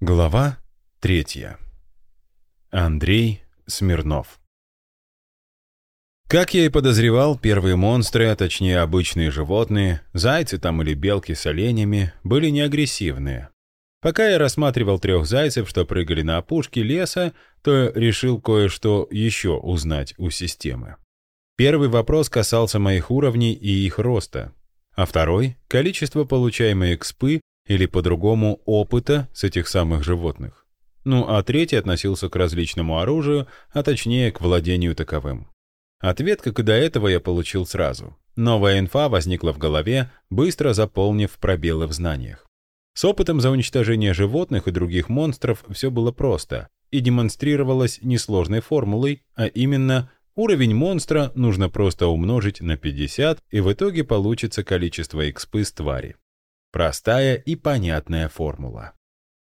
Глава третья. Андрей Смирнов. Как я и подозревал, первые монстры, а точнее обычные животные, зайцы там или белки с оленями, были не агрессивные. Пока я рассматривал трех зайцев, что прыгали на опушке леса, то решил кое-что еще узнать у системы. Первый вопрос касался моих уровней и их роста, а второй — количество получаемой экспы или по-другому опыта с этих самых животных. Ну а третий относился к различному оружию, а точнее к владению таковым. Ответ, как и до этого, я получил сразу. Новая инфа возникла в голове, быстро заполнив пробелы в знаниях. С опытом за уничтожение животных и других монстров все было просто и демонстрировалось несложной формулой, а именно уровень монстра нужно просто умножить на 50, и в итоге получится количество экспы с твари. Простая и понятная формула.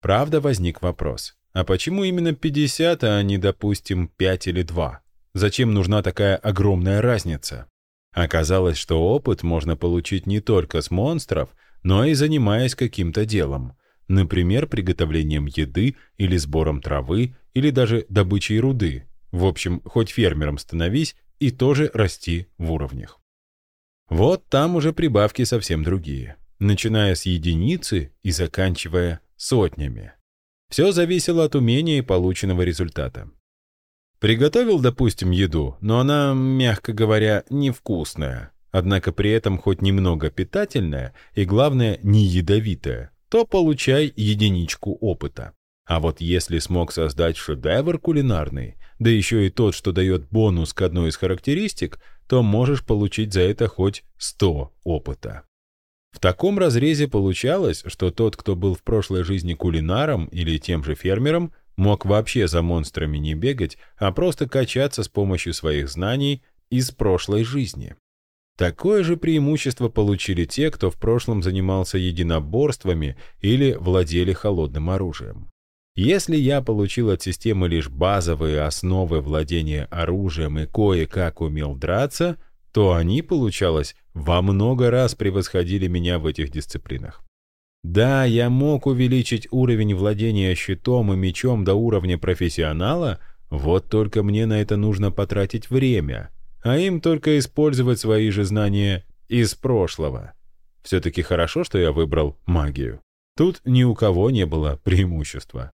Правда, возник вопрос. А почему именно 50, а не, допустим, 5 или 2? Зачем нужна такая огромная разница? Оказалось, что опыт можно получить не только с монстров, но и занимаясь каким-то делом. Например, приготовлением еды или сбором травы, или даже добычей руды. В общем, хоть фермером становись и тоже расти в уровнях. Вот там уже прибавки совсем другие начиная с единицы и заканчивая сотнями. Все зависело от умения и полученного результата. Приготовил, допустим, еду, но она, мягко говоря, невкусная, однако при этом хоть немного питательная и, главное, не ядовитая, то получай единичку опыта. А вот если смог создать шедевр кулинарный, да еще и тот, что дает бонус к одной из характеристик, то можешь получить за это хоть 100 опыта. В таком разрезе получалось, что тот, кто был в прошлой жизни кулинаром или тем же фермером, мог вообще за монстрами не бегать, а просто качаться с помощью своих знаний из прошлой жизни. Такое же преимущество получили те, кто в прошлом занимался единоборствами или владели холодным оружием. Если я получил от системы лишь базовые основы владения оружием и кое-как умел драться – то они, получалось, во много раз превосходили меня в этих дисциплинах. Да, я мог увеличить уровень владения щитом и мечом до уровня профессионала, вот только мне на это нужно потратить время, а им только использовать свои же знания из прошлого. Все-таки хорошо, что я выбрал магию. Тут ни у кого не было преимущества.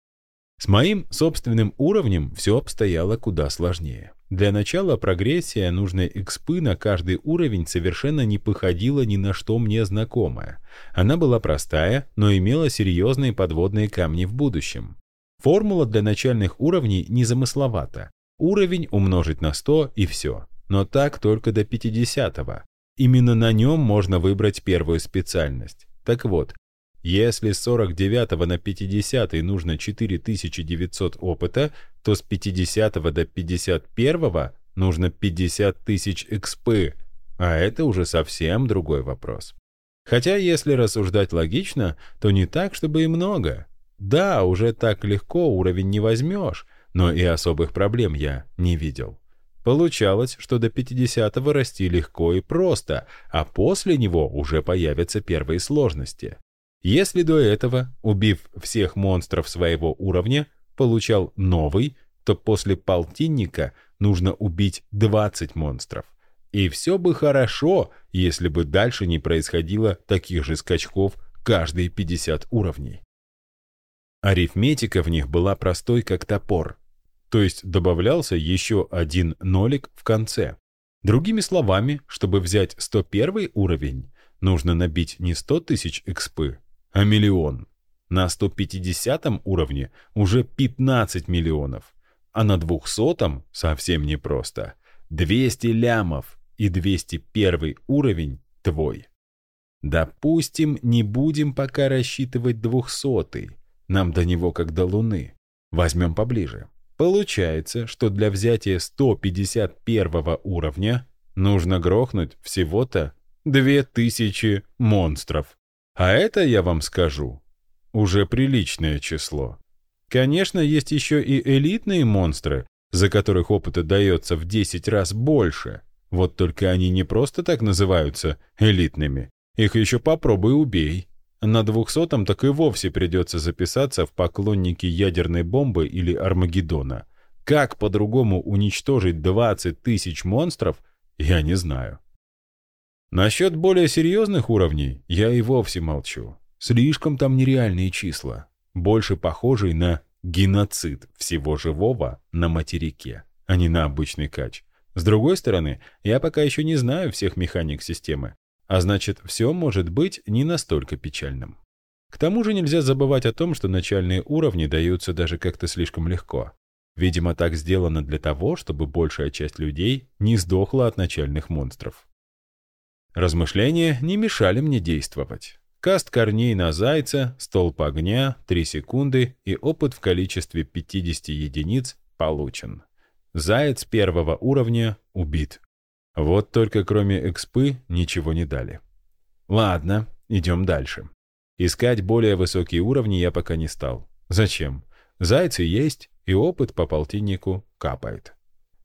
С моим собственным уровнем все обстояло куда сложнее. Для начала прогрессия нужной экспы на каждый уровень совершенно не походила ни на что мне знакомое. Она была простая, но имела серьезные подводные камни в будущем. Формула для начальных уровней незамысловата. Уровень умножить на 100 и все. Но так только до 50 -го. Именно на нем можно выбрать первую специальность. Так вот, если с 49 на 50 нужно 4900 опыта, то с 50 до 51 нужно 50 тысяч экспы, а это уже совсем другой вопрос. Хотя, если рассуждать логично, то не так, чтобы и много. Да, уже так легко уровень не возьмешь, но и особых проблем я не видел. Получалось, что до 50-го расти легко и просто, а после него уже появятся первые сложности. Если до этого, убив всех монстров своего уровня, получал новый, то после полтинника нужно убить 20 монстров. И все бы хорошо, если бы дальше не происходило таких же скачков каждые 50 уровней. Арифметика в них была простой, как топор. То есть добавлялся еще один нолик в конце. Другими словами, чтобы взять 101 уровень, нужно набить не 100 тысяч экспы, а миллион. На 150 уровне уже 15 миллионов, а на 200 совсем непросто. 200 лямов и 201 уровень твой. Допустим, не будем пока рассчитывать 200 нам до него как до Луны. Возьмем поближе. Получается, что для взятия 151 уровня нужно грохнуть всего-то 2000 монстров. А это, я вам скажу, уже приличное число. Конечно, есть еще и элитные монстры, за которых опыта дается в 10 раз больше. Вот только они не просто так называются элитными. Их еще попробуй убей. На двухсотом так и вовсе придется записаться в поклонники ядерной бомбы или Армагеддона. Как по-другому уничтожить 20 тысяч монстров, я не знаю. Насчет более серьезных уровней я и вовсе молчу. Слишком там нереальные числа, больше похожие на геноцид всего живого на материке, а не на обычный кач. С другой стороны, я пока еще не знаю всех механик системы, а значит, все может быть не настолько печальным. К тому же нельзя забывать о том, что начальные уровни даются даже как-то слишком легко. Видимо, так сделано для того, чтобы большая часть людей не сдохла от начальных монстров. Размышления не мешали мне действовать. Каст корней на зайца, столб огня, 3 секунды и опыт в количестве 50 единиц получен. Заяц первого уровня убит. Вот только кроме экспы ничего не дали. Ладно, идем дальше. Искать более высокие уровни я пока не стал. Зачем? Зайцы есть, и опыт по полтиннику капает.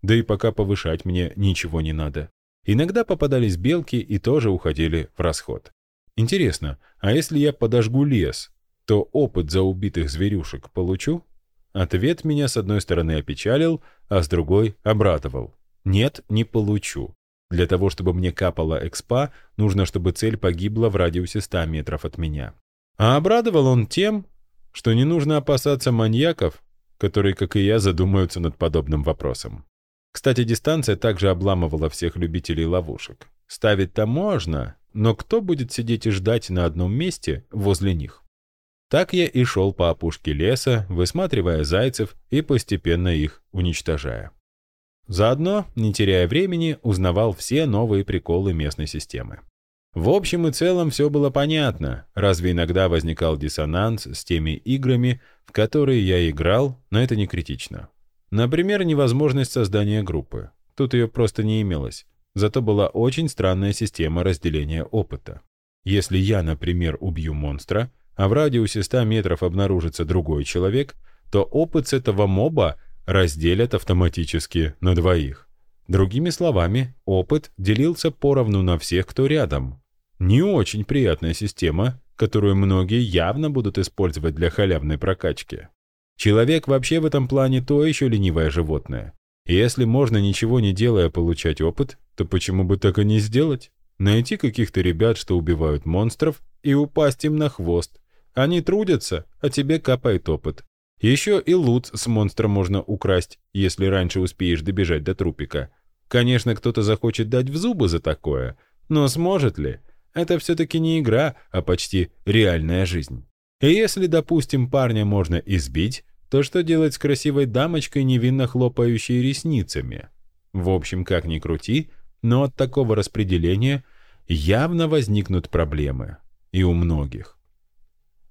Да и пока повышать мне ничего не надо. Иногда попадались белки и тоже уходили в расход. Интересно, а если я подожгу лес, то опыт за убитых зверюшек получу? Ответ меня с одной стороны опечалил, а с другой обрадовал. Нет, не получу. Для того, чтобы мне капала экспа, нужно, чтобы цель погибла в радиусе 100 метров от меня. А обрадовал он тем, что не нужно опасаться маньяков, которые, как и я, задумаются над подобным вопросом. Кстати, дистанция также обламывала всех любителей ловушек. Ставить-то можно, но кто будет сидеть и ждать на одном месте возле них? Так я и шел по опушке леса, высматривая зайцев и постепенно их уничтожая. Заодно, не теряя времени, узнавал все новые приколы местной системы. В общем и целом все было понятно, разве иногда возникал диссонанс с теми играми, в которые я играл, но это не критично. Например, невозможность создания группы. Тут ее просто не имелось. Зато была очень странная система разделения опыта. Если я, например, убью монстра, а в радиусе 100 метров обнаружится другой человек, то опыт с этого моба разделят автоматически на двоих. Другими словами, опыт делился поровну на всех, кто рядом. Не очень приятная система, которую многие явно будут использовать для халявной прокачки. Человек вообще в этом плане то еще ленивое животное. И если можно ничего не делая получать опыт, то почему бы так и не сделать? Найти каких-то ребят, что убивают монстров, и упасть им на хвост. Они трудятся, а тебе капает опыт. Еще и лут с монстра можно украсть, если раньше успеешь добежать до трупика. Конечно, кто-то захочет дать в зубы за такое, но сможет ли? Это все-таки не игра, а почти реальная жизнь. И если, допустим, парня можно избить, то что делать с красивой дамочкой, невинно хлопающей ресницами? В общем, как ни крути, но от такого распределения явно возникнут проблемы. И у многих.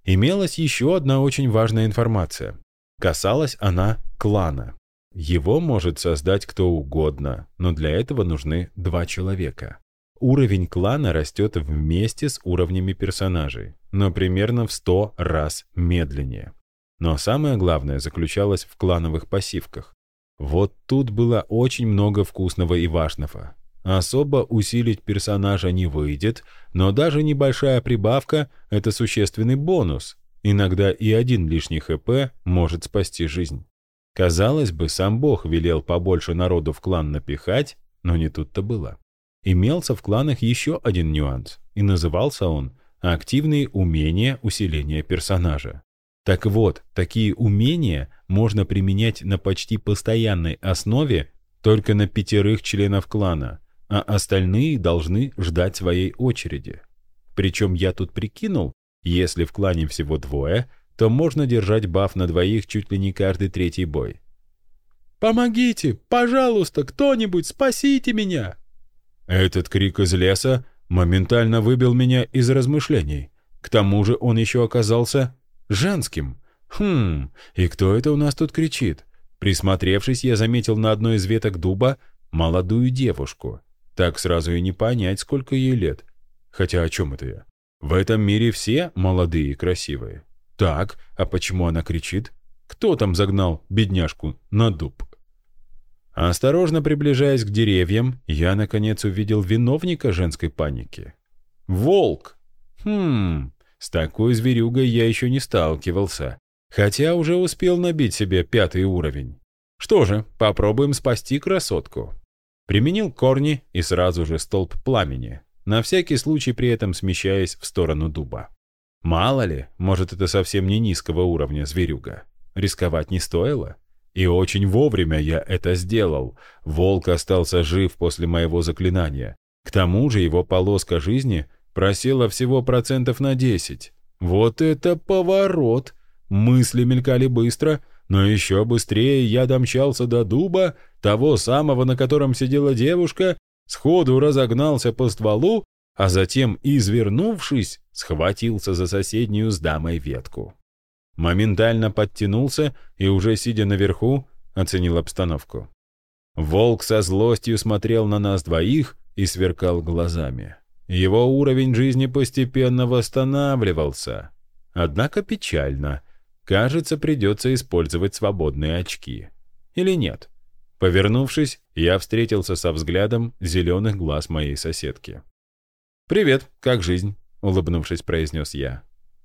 Имелась еще одна очень важная информация. Касалась она клана. Его может создать кто угодно, но для этого нужны два человека. Уровень клана растет вместе с уровнями персонажей но примерно в 100 раз медленнее. Но самое главное заключалось в клановых пассивках. Вот тут было очень много вкусного и важного. Особо усилить персонажа не выйдет, но даже небольшая прибавка — это существенный бонус. Иногда и один лишний ХП может спасти жизнь. Казалось бы, сам бог велел побольше народу в клан напихать, но не тут-то было. Имелся в кланах еще один нюанс, и назывался он активные умения усиления персонажа. Так вот, такие умения можно применять на почти постоянной основе только на пятерых членов клана, а остальные должны ждать своей очереди. Причем я тут прикинул, если в клане всего двое, то можно держать баф на двоих чуть ли не каждый третий бой. «Помогите! Пожалуйста, кто-нибудь, спасите меня!» Этот крик из леса моментально выбил меня из размышлений. К тому же он еще оказался женским. Хм, и кто это у нас тут кричит? Присмотревшись, я заметил на одной из веток дуба молодую девушку. Так сразу и не понять, сколько ей лет. Хотя о чем это я? В этом мире все молодые и красивые. Так, а почему она кричит? Кто там загнал бедняжку на дуб? Осторожно приближаясь к деревьям, я, наконец, увидел виновника женской паники. Волк! Хм, С такой зверюгой я еще не сталкивался, хотя уже успел набить себе пятый уровень. Что же, попробуем спасти красотку. Применил корни и сразу же столб пламени, на всякий случай при этом смещаясь в сторону дуба. Мало ли, может это совсем не низкого уровня зверюга. Рисковать не стоило. И очень вовремя я это сделал. Волк остался жив после моего заклинания. К тому же его полоска жизни просела всего процентов на 10. Вот это поворот! Мысли мелькали быстро, но еще быстрее я домчался до дуба, того самого, на котором сидела девушка, сходу разогнался по стволу, а затем, извернувшись, схватился за соседнюю с дамой ветку. Моментально подтянулся и, уже сидя наверху, оценил обстановку. Волк со злостью смотрел на нас двоих и сверкал глазами. Его уровень жизни постепенно восстанавливался. Однако печально. Кажется, придется использовать свободные очки. Или нет? Повернувшись, я встретился со взглядом зеленых глаз моей соседки. «Привет, как жизнь?» — улыбнувшись, произнес я.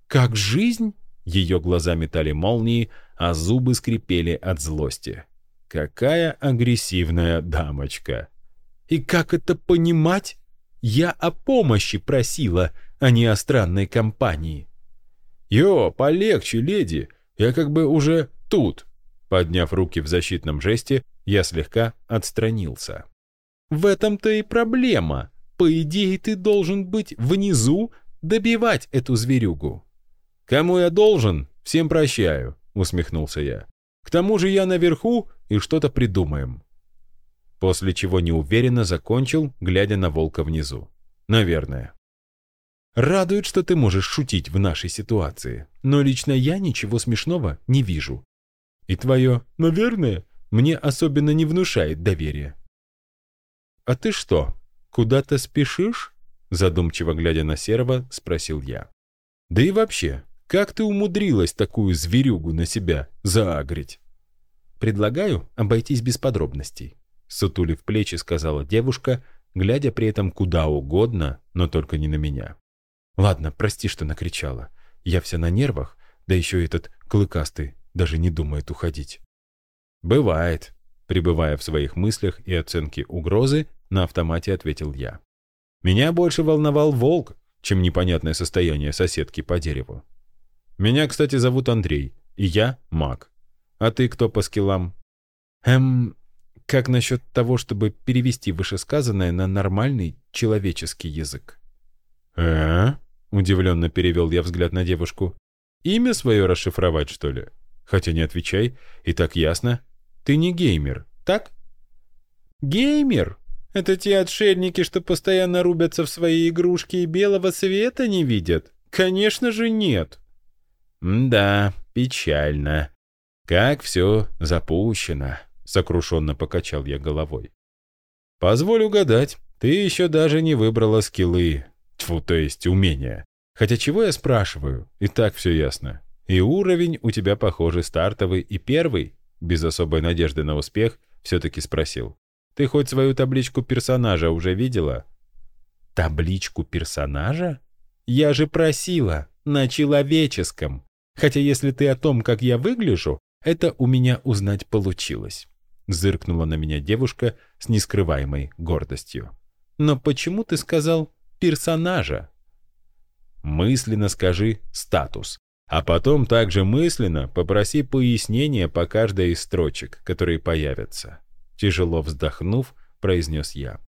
«Как жизнь?» Ее глаза метали молнии, а зубы скрипели от злости. Какая агрессивная дамочка! И как это понимать? Я о помощи просила, а не о странной компании. «Йо, полегче, леди, я как бы уже тут». Подняв руки в защитном жесте, я слегка отстранился. «В этом-то и проблема. По идее, ты должен быть внизу, добивать эту зверюгу. «Кому я должен, всем прощаю», — усмехнулся я. «К тому же я наверху, и что-то придумаем». После чего неуверенно закончил, глядя на волка внизу. «Наверное». «Радует, что ты можешь шутить в нашей ситуации, но лично я ничего смешного не вижу. И твое «наверное» мне особенно не внушает доверия». «А ты что, куда-то спешишь?» Задумчиво глядя на Серого, спросил я. «Да и вообще, как ты умудрилась такую зверюгу на себя заагрить?» «Предлагаю обойтись без подробностей», — сутулив плечи сказала девушка, глядя при этом куда угодно, но только не на меня. «Ладно, прости, что накричала. Я вся на нервах, да еще этот клыкастый даже не думает уходить». «Бывает», — пребывая в своих мыслях и оценке угрозы, на автомате ответил я. «Меня больше волновал волк, чем непонятное состояние соседки по дереву. Меня, кстати, зовут Андрей, и я маг. А ты кто по скиллам? Эм, как насчет того, чтобы перевести вышесказанное на нормальный человеческий язык? э Удивленно перевел я взгляд на девушку. Имя свое расшифровать, что ли? Хотя не отвечай, и так ясно. Ты не геймер, так? Геймер? Это те отшельники, что постоянно рубятся в свои игрушки и белого света не видят? Конечно же нет. «Да, печально. Как все запущено», — сокрушенно покачал я головой. «Позволь угадать, ты еще даже не выбрала скиллы, тьфу, то есть умения. Хотя чего я спрашиваю, и так все ясно. И уровень у тебя, похоже, стартовый и первый?» Без особой надежды на успех все-таки спросил. «Ты хоть свою табличку персонажа уже видела?» «Табличку персонажа? Я же просила, на человеческом!» Хотя если ты о том, как я выгляжу, это у меня узнать получилось. Зыркнула на меня девушка с нескрываемой гордостью. Но почему ты сказал персонажа? Мысленно скажи «статус», а потом также мысленно попроси пояснения по каждой из строчек, которые появятся. Тяжело вздохнув, произнес я.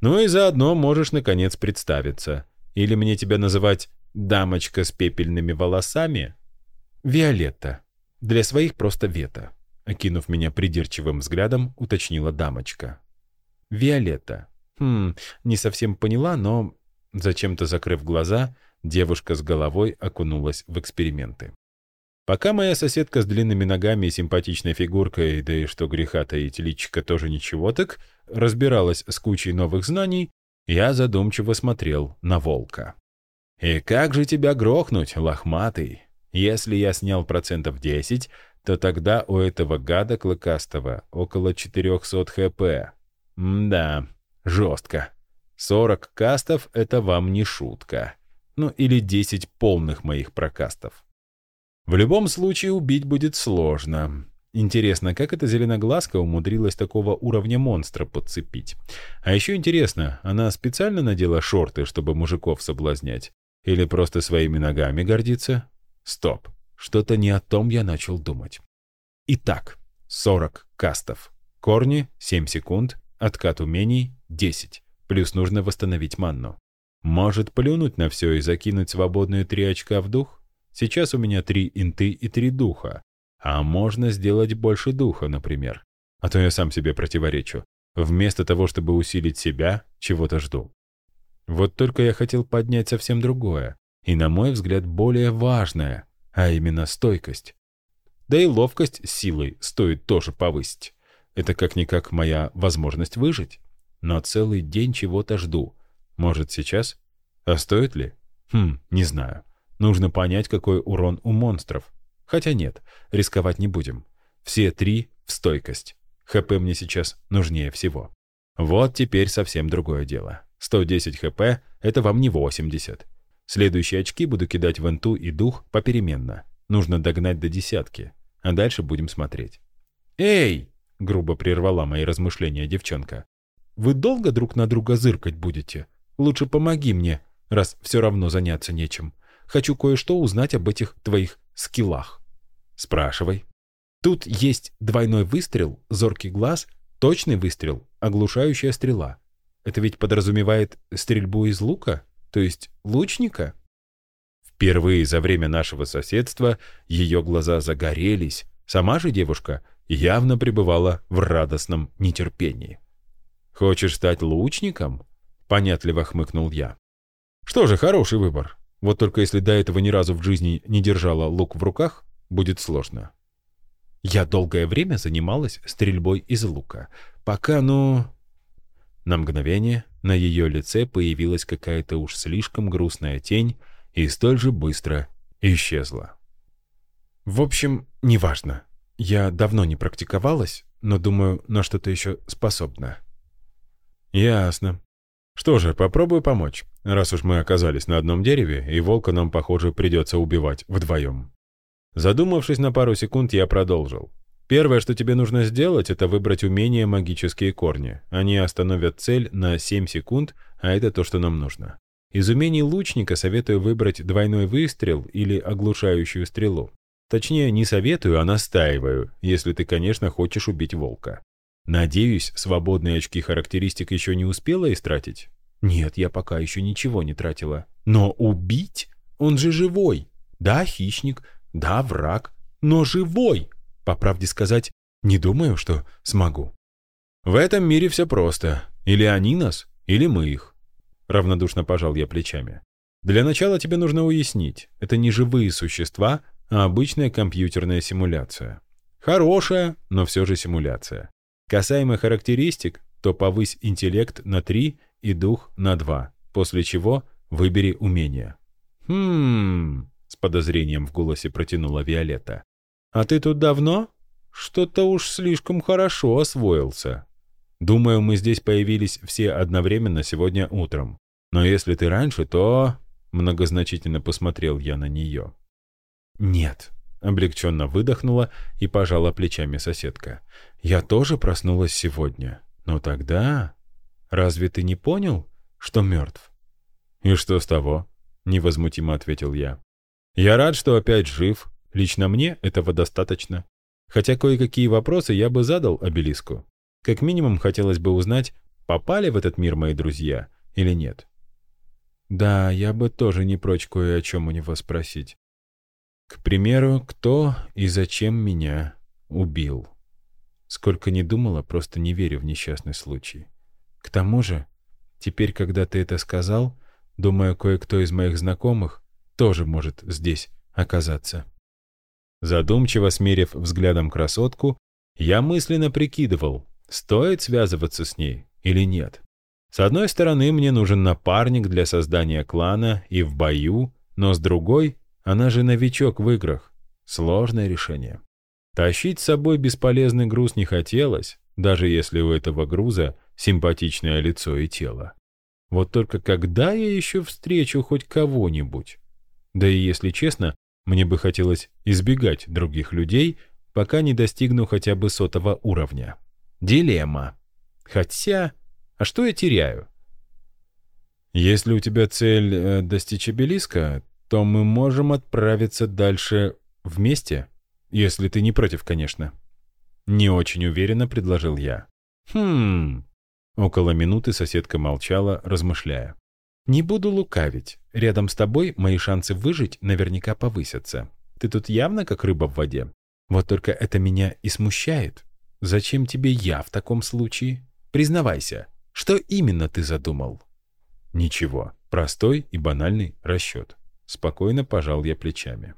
Ну и заодно можешь наконец представиться. Или мне тебя называть «дамочка с пепельными волосами»? «Виолетта. Для своих просто Вета», — окинув меня придирчивым взглядом, уточнила дамочка. «Виолетта. Хм, не совсем поняла, но...» Зачем-то закрыв глаза, девушка с головой окунулась в эксперименты. Пока моя соседка с длинными ногами и симпатичной фигуркой, да и что греха таить, личика тоже ничего так, разбиралась с кучей новых знаний, я задумчиво смотрел на волка. «И как же тебя грохнуть, лохматый?» Если я снял процентов 10, то тогда у этого гада клыкастого около 400 хп. М да, жестко. 40 кастов — это вам не шутка. Ну или 10 полных моих прокастов. В любом случае убить будет сложно. Интересно, как эта зеленоглазка умудрилась такого уровня монстра подцепить? А еще интересно, она специально надела шорты, чтобы мужиков соблазнять? Или просто своими ногами гордится? Стоп, что-то не о том я начал думать. Итак, 40 кастов. Корни 7 секунд, откат умений 10. Плюс нужно восстановить манну. Может плюнуть на все и закинуть свободные 3 очка в дух? Сейчас у меня 3 инты и 3 духа. А можно сделать больше духа, например. А то я сам себе противоречу. Вместо того, чтобы усилить себя, чего-то жду. Вот только я хотел поднять совсем другое. И, на мой взгляд, более важное. А именно стойкость. Да и ловкость с силой стоит тоже повысить. Это как-никак моя возможность выжить. Но целый день чего-то жду. Может, сейчас? А стоит ли? Хм, не знаю. Нужно понять, какой урон у монстров. Хотя нет, рисковать не будем. Все три в стойкость. ХП мне сейчас нужнее всего. Вот теперь совсем другое дело. 110 ХП — это вам не 80. Следующие очки буду кидать в инту и дух попеременно. Нужно догнать до десятки. А дальше будем смотреть. «Эй!» — грубо прервала мои размышления девчонка. «Вы долго друг на друга зыркать будете? Лучше помоги мне, раз все равно заняться нечем. Хочу кое-что узнать об этих твоих скиллах». «Спрашивай». «Тут есть двойной выстрел, зоркий глаз, точный выстрел, оглушающая стрела. Это ведь подразумевает стрельбу из лука? То есть лучника?» Впервые за время нашего соседства ее глаза загорелись. Сама же девушка — явно пребывала в радостном нетерпении. «Хочешь стать лучником?» — понятливо хмыкнул я. «Что же, хороший выбор. Вот только если до этого ни разу в жизни не держала лук в руках, будет сложно». Я долгое время занималась стрельбой из лука, пока, ну... На мгновение на ее лице появилась какая-то уж слишком грустная тень и столь же быстро исчезла. В общем, неважно. Я давно не практиковалась, но думаю, на что-то еще способна. Ясно. Что же, попробую помочь, раз уж мы оказались на одном дереве, и волка нам, похоже, придется убивать вдвоем. Задумавшись на пару секунд, я продолжил. Первое, что тебе нужно сделать, это выбрать умение «Магические корни». Они остановят цель на 7 секунд, а это то, что нам нужно. Из умений лучника советую выбрать двойной выстрел или оглушающую стрелу. Точнее, не советую, а настаиваю, если ты, конечно, хочешь убить волка. Надеюсь, свободные очки характеристик еще не успела истратить? Нет, я пока еще ничего не тратила. Но убить? Он же живой. Да, хищник, да, враг, но живой. По правде сказать, не думаю, что смогу. В этом мире все просто. Или они нас, или мы их. Равнодушно пожал я плечами. Для начала тебе нужно уяснить, это не живые существа, а обычная компьютерная симуляция. Хорошая, но все же симуляция. Касаемо характеристик, то повысь интеллект на 3 и дух на 2, после чего выбери умение. «Хм...» — с подозрением в голосе протянула Виолетта. «А ты тут давно? Что-то уж слишком хорошо освоился. Думаю, мы здесь появились все одновременно сегодня утром. Но если ты раньше, то...» Многозначительно посмотрел я на нее. «Нет», — облегченно выдохнула и пожала плечами соседка. «Я тоже проснулась сегодня. Но тогда... Разве ты не понял, что мертв?» «И что с того?» — невозмутимо ответил я. «Я рад, что опять жив. Лично мне этого достаточно. Хотя кое-какие вопросы я бы задал обелиску. Как минимум хотелось бы узнать, попали в этот мир мои друзья или нет». «Да, я бы тоже не прочь кое о чем у него спросить. К примеру, кто и зачем меня убил. Сколько не думала, просто не верю в несчастный случай. К тому же, теперь, когда ты это сказал, думаю, кое-кто из моих знакомых тоже может здесь оказаться. Задумчиво смерив взглядом красотку, я мысленно прикидывал, стоит связываться с ней или нет. С одной стороны, мне нужен напарник для создания клана и в бою, но с другой она же новичок в играх. Сложное решение. Тащить с собой бесполезный груз не хотелось, даже если у этого груза симпатичное лицо и тело. Вот только когда я еще встречу хоть кого-нибудь? Да и если честно, мне бы хотелось избегать других людей, пока не достигну хотя бы сотого уровня. Дилемма. Хотя, а что я теряю? Если у тебя цель э, достичь обелиска, то мы можем отправиться дальше вместе, если ты не против, конечно. Не очень уверенно предложил я. Хм. Около минуты соседка молчала, размышляя. Не буду лукавить. Рядом с тобой мои шансы выжить наверняка повысятся. Ты тут явно как рыба в воде. Вот только это меня и смущает. Зачем тебе я в таком случае? Признавайся, что именно ты задумал? Ничего, простой и банальный расчет. Спокойно пожал я плечами.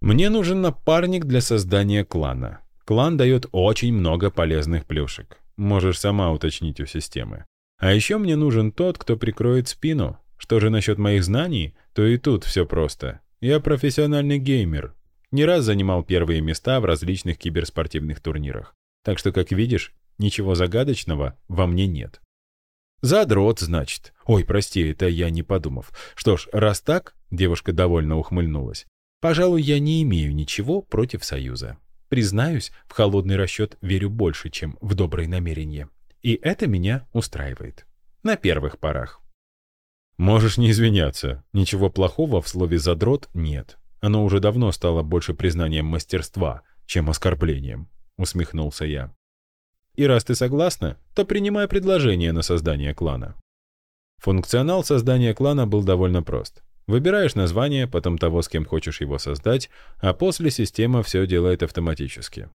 Мне нужен напарник для создания клана. Клан дает очень много полезных плюшек. Можешь сама уточнить у системы. А еще мне нужен тот, кто прикроет спину. Что же насчет моих знаний, то и тут все просто. Я профессиональный геймер. Не раз занимал первые места в различных киберспортивных турнирах. Так что, как видишь, ничего загадочного во мне нет. Задрот, значит. Ой, прости, это я не подумав. Что ж, раз так, девушка довольно ухмыльнулась. Пожалуй, я не имею ничего против союза. Признаюсь, в холодный расчет верю больше, чем в добрые намерения. И это меня устраивает. На первых порах. Можешь не извиняться. Ничего плохого в слове «задрот» нет. Оно уже давно стало больше признанием мастерства, чем оскорблением. Усмехнулся я. И раз ты согласна, то принимай предложение на создание клана. Функционал создания клана был довольно прост. Выбираешь название, потом того, с кем хочешь его создать, а после система все делает автоматически.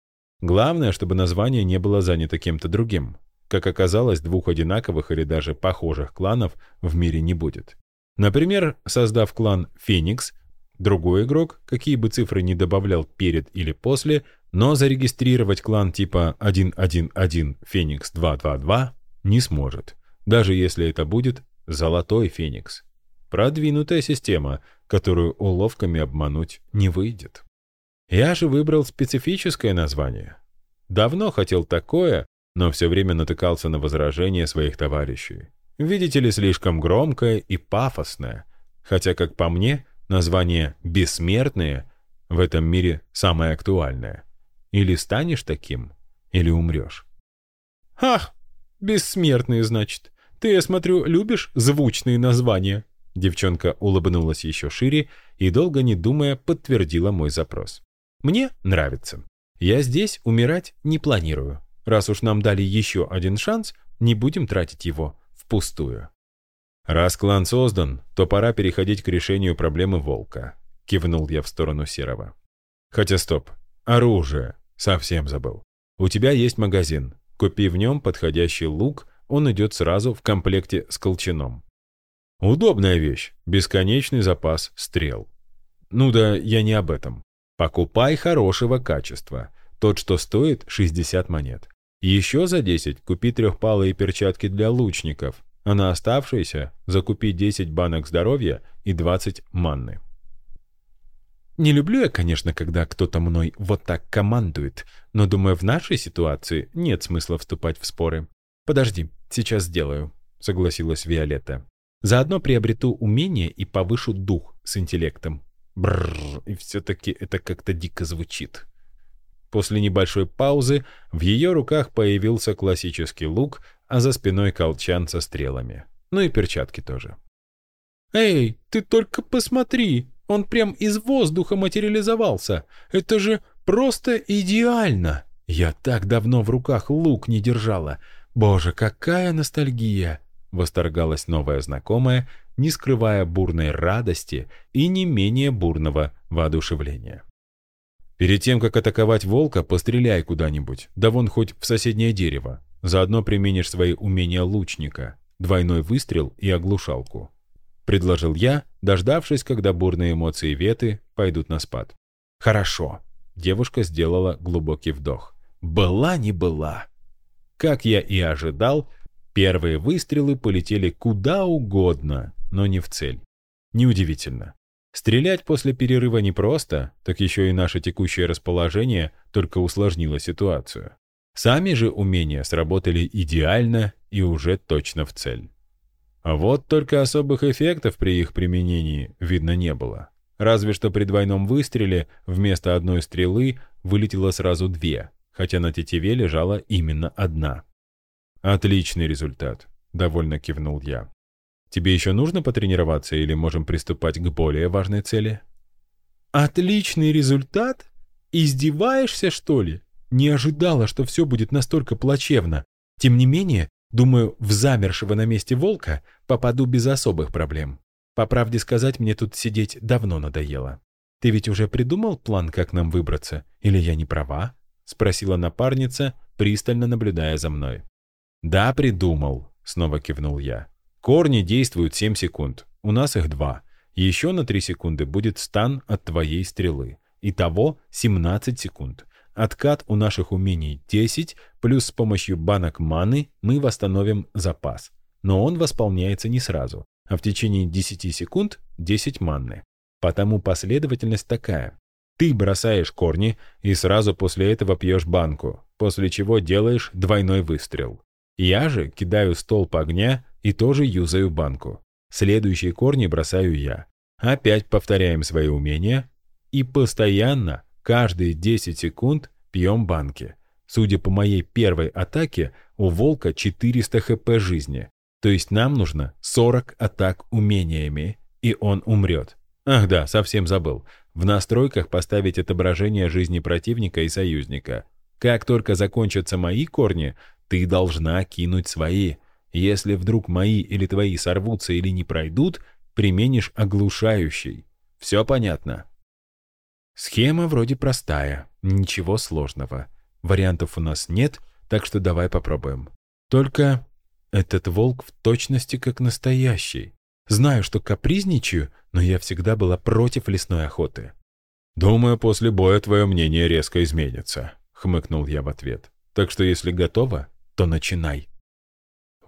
Главное, чтобы название не было занято кем-то другим. Как оказалось, двух одинаковых или даже похожих кланов в мире не будет. Например, создав клан «Феникс», другой игрок, какие бы цифры ни добавлял перед или после, но зарегистрировать клан типа 111 Феникс 222 не сможет, даже если это будет Золотой Феникс. Продвинутая система, которую уловками обмануть не выйдет. Я же выбрал специфическое название. Давно хотел такое, но все время натыкался на возражения своих товарищей. Видите ли, слишком громкое и пафосное. Хотя, как по мне, название «бессмертные» в этом мире самое актуальное. Или станешь таким, или умрешь. «Ах, бессмертные, значит. Ты, я смотрю, любишь звучные названия?» Девчонка улыбнулась еще шире и, долго не думая, подтвердила мой запрос. «Мне нравится. Я здесь умирать не планирую. Раз уж нам дали еще один шанс, не будем тратить его впустую». «Раз клан создан, то пора переходить к решению проблемы волка», — кивнул я в сторону Серого. «Хотя стоп, оружие. Совсем забыл. У тебя есть магазин. Купи в нем подходящий лук, он идет сразу в комплекте с колчаном. Удобная вещь, бесконечный запас стрел. Ну да, я не об этом. Покупай хорошего качества, тот, что стоит 60 монет. Еще за 10 купи трехпалые перчатки для лучников, а на оставшиеся закупи 10 банок здоровья и 20 манны. Не люблю я, конечно, когда кто-то мной вот так командует, но думаю, в нашей ситуации нет смысла вступать в споры. Подожди, сейчас сделаю, согласилась Виолетта. Заодно приобрету умение и повышу дух с интеллектом. Бррр, и все-таки это как-то дико звучит. После небольшой паузы в ее руках появился классический лук, а за спиной колчан со стрелами. Ну и перчатки тоже. «Эй, ты только посмотри! Он прям из воздуха материализовался! Это же просто идеально! Я так давно в руках лук не держала! Боже, какая ностальгия!» Восторгалась новая знакомая, не скрывая бурной радости и не менее бурного воодушевления. «Перед тем, как атаковать волка, постреляй куда-нибудь, да вон хоть в соседнее дерево. Заодно применишь свои умения лучника, двойной выстрел и оглушалку», — предложил я, дождавшись, когда бурные эмоции Веты пойдут на спад. «Хорошо», — девушка сделала глубокий вдох. «Была не была». Как я и ожидал, Первые выстрелы полетели куда угодно, но не в цель. Неудивительно. Стрелять после перерыва непросто, так еще и наше текущее расположение только усложнило ситуацию. Сами же умения сработали идеально и уже точно в цель. А вот только особых эффектов при их применении видно не было. Разве что при двойном выстреле вместо одной стрелы вылетело сразу две, хотя на тетиве лежала именно одна. «Отличный результат», — довольно кивнул я. «Тебе еще нужно потренироваться или можем приступать к более важной цели?» «Отличный результат? Издеваешься, что ли? Не ожидала, что все будет настолько плачевно. Тем не менее, думаю, в замершего на месте волка попаду без особых проблем. По правде сказать, мне тут сидеть давно надоело. Ты ведь уже придумал план, как нам выбраться? Или я не права?» — спросила напарница, пристально наблюдая за мной. «Да, придумал», — снова кивнул я. «Корни действуют 7 секунд. У нас их два. Еще на 3 секунды будет стан от твоей стрелы. Итого 17 секунд. Откат у наших умений 10, плюс с помощью банок маны мы восстановим запас. Но он восполняется не сразу а в течение 10 секунд 10 манны. Потому последовательность такая. Ты бросаешь корни и сразу после этого пьешь банку, после чего делаешь двойной выстрел. Я же кидаю столб огня и тоже юзаю банку. Следующие корни бросаю я. Опять повторяем свои умения и постоянно, каждые 10 секунд, пьем банки. Судя по моей первой атаке, у волка 400 хп жизни, то есть нам нужно 40 атак умениями, и он умрет. Ах да, совсем забыл. В настройках поставить отображение жизни противника и союзника. Как только закончатся мои корни, ты должна кинуть свои. Если вдруг мои или твои сорвутся или не пройдут, применишь оглушающий. Все понятно? Схема вроде простая, ничего сложного. Вариантов у нас нет, так что давай попробуем. Только этот волк в точности как настоящий. Знаю, что капризничаю, но я всегда была против лесной охоты. «Думаю, после боя твое мнение резко изменится», — хмыкнул я в ответ. «Так что если готова, то начинай».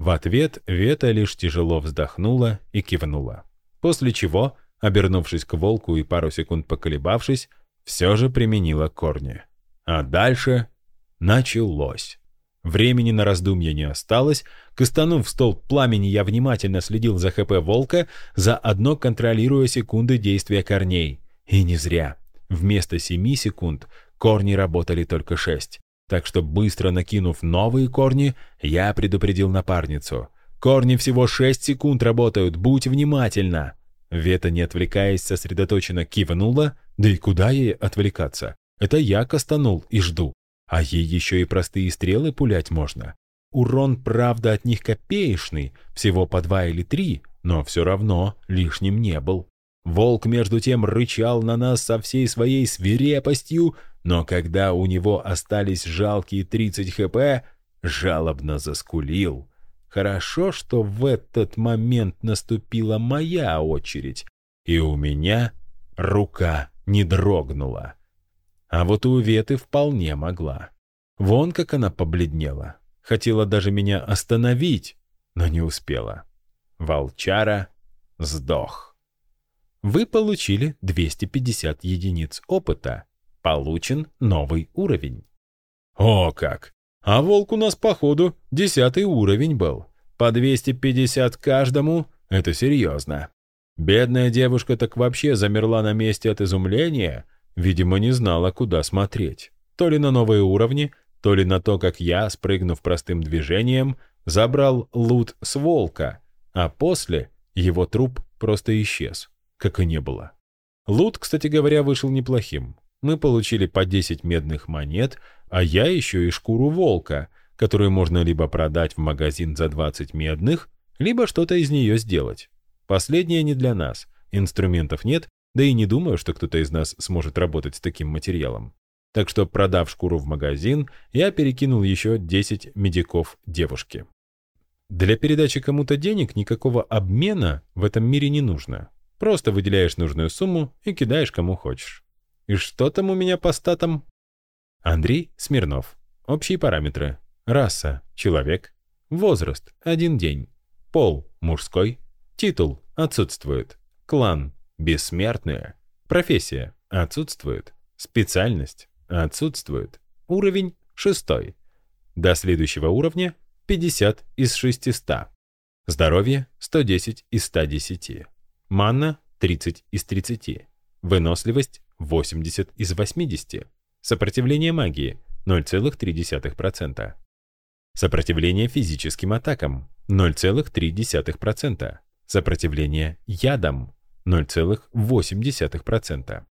В ответ Вета лишь тяжело вздохнула и кивнула. После чего, обернувшись к волку и пару секунд поколебавшись, все же применила корни. А дальше началось. Времени на раздумья не осталось. Кастанув столб пламени, я внимательно следил за ХП волка, заодно контролируя секунды действия корней. И не зря. Вместо 7 секунд корни работали только 6. Так что, быстро накинув новые корни, я предупредил напарницу. «Корни всего 6 секунд работают, будь внимательна!» Вета, не отвлекаясь, сосредоточенно кивнула, да и куда ей отвлекаться? Это я кастанул и жду. А ей еще и простые стрелы пулять можно. Урон, правда, от них копеечный, всего по два или три, но все равно лишним не был. Волк, между тем, рычал на нас со всей своей свирепостью, но когда у него остались жалкие 30 хп, жалобно заскулил. Хорошо, что в этот момент наступила моя очередь, и у меня рука не дрогнула. А вот у Веты вполне могла. Вон как она побледнела. Хотела даже меня остановить, но не успела. Волчара сдох. Вы получили 250 единиц опыта. Получен новый уровень. О как! А волк у нас, походу, десятый уровень был. По 250 каждому — это серьезно. Бедная девушка так вообще замерла на месте от изумления, Видимо, не знала, куда смотреть. То ли на новые уровни, то ли на то, как я, спрыгнув простым движением, забрал лут с волка, а после его труп просто исчез, как и не было. Лут, кстати говоря, вышел неплохим. Мы получили по 10 медных монет, а я еще и шкуру волка, которую можно либо продать в магазин за 20 медных, либо что-то из нее сделать. Последнее не для нас, инструментов нет, да и не думаю, что кто-то из нас сможет работать с таким материалом. Так что, продав шкуру в магазин, я перекинул еще 10 медиков девушке. Для передачи кому-то денег никакого обмена в этом мире не нужно. Просто выделяешь нужную сумму и кидаешь кому хочешь. И что там у меня по статам? Андрей Смирнов. Общие параметры. Раса – человек. Возраст – один день. Пол – мужской. Титул – отсутствует. Клан Бессмертная. Профессия. Отсутствует. Специальность. Отсутствует. Уровень шестой. До следующего уровня 50 из 600. Здоровье 110 из 110. Манна 30 из 30. Выносливость 80 из 80. Сопротивление магии 0,3%. Сопротивление физическим атакам 0,3%. Сопротивление ядам 0,8%.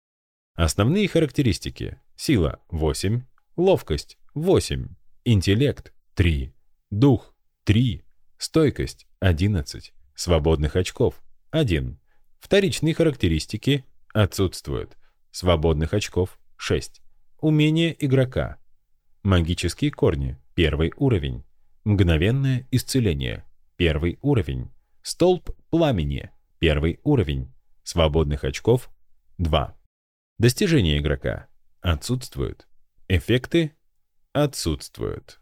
Основные характеристики. Сила 8, ловкость 8, интеллект 3, дух 3, стойкость 11, свободных очков 1. Вторичные характеристики отсутствуют. Свободных очков 6. Умение игрока. Магические корни первый уровень. Мгновенное исцеление первый уровень. Столб пламени первый уровень. Свободных очков 2. Достижения игрока отсутствуют. Эффекты отсутствуют.